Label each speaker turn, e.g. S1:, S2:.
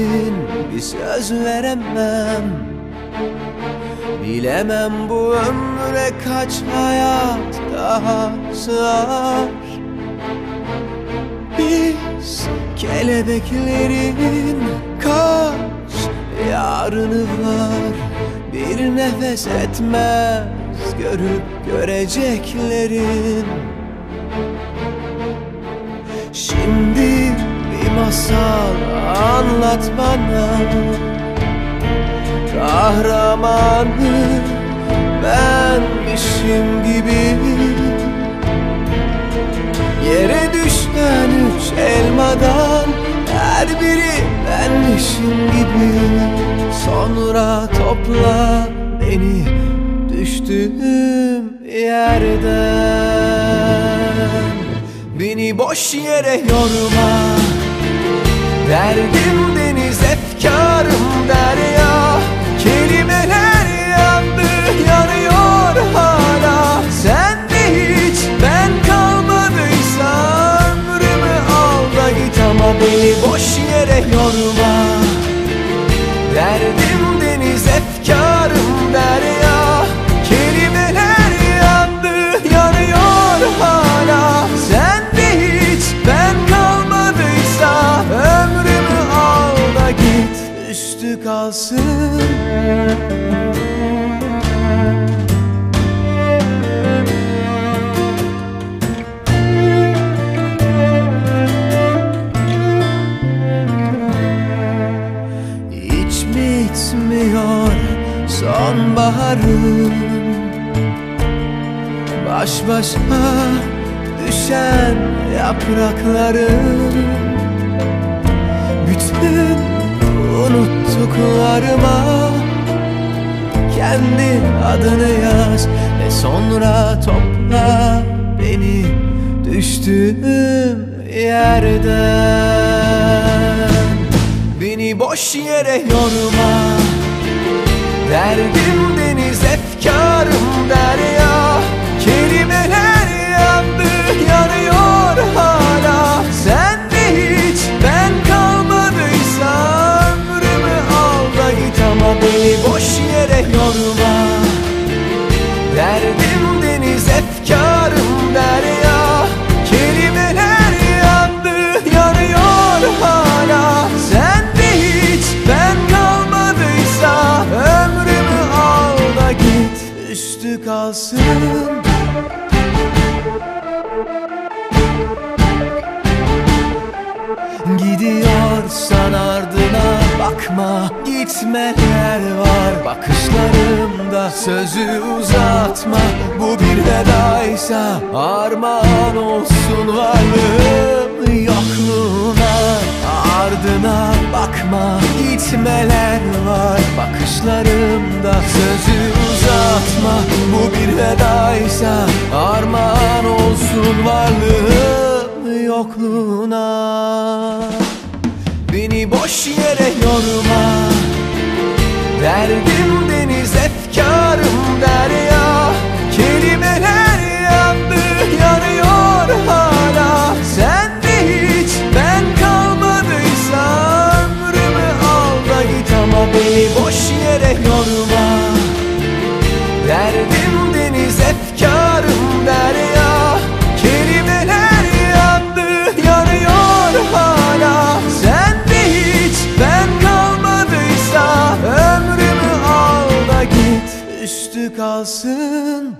S1: için bir söz veremem. Bilemem bu ömre kaç hayat daha sığar. Biz kelebeklerin kaç yarını var. Bir nefes etmez görüp göreceklerin. Şimdi masal anlat bana. Kahramanı benmişim gibi. Yere düşen üç elmadan Her biri benmişim gibi. Sonra topla beni düştüğüm yerden. Beni boş yere yorma Derdim deniz efkarım derya. Kelimeler yandı yanıyor hala. Sen de hiç ben kalmadıysam Ömrümü al da git ama beni boş yere yorma. Derdim deniz efkarım üstü kalsın. Hiç bitmiyor sonbaharım Baş başa düşen yapraklarım Bütün unuttuklarıma. Kendi adını yaz Ve sonra topla beni düştüğüm yerden. Beni boş yere yorma. Derdim deniz efkarım yorma Derdim deniz efkarım derya. Kelimeler yandı yanıyor hala. Sen de hiç ben kalmadıysa Ömrümü al da git. Üstü kalsın Gidiyorsan ardına. Bakma Gitmeler var. Bakışlarımda Sözü uzatma. Bu bir vedaysa Armağan olsun varlığım yokluğuna. Ardına bakma gitmeler var. Bakışlarımda Sözü uzatma. Bu bir vedaysa Armağan olsun varlığım yokluğuna boş yere yorma. Derdim üstü kalsın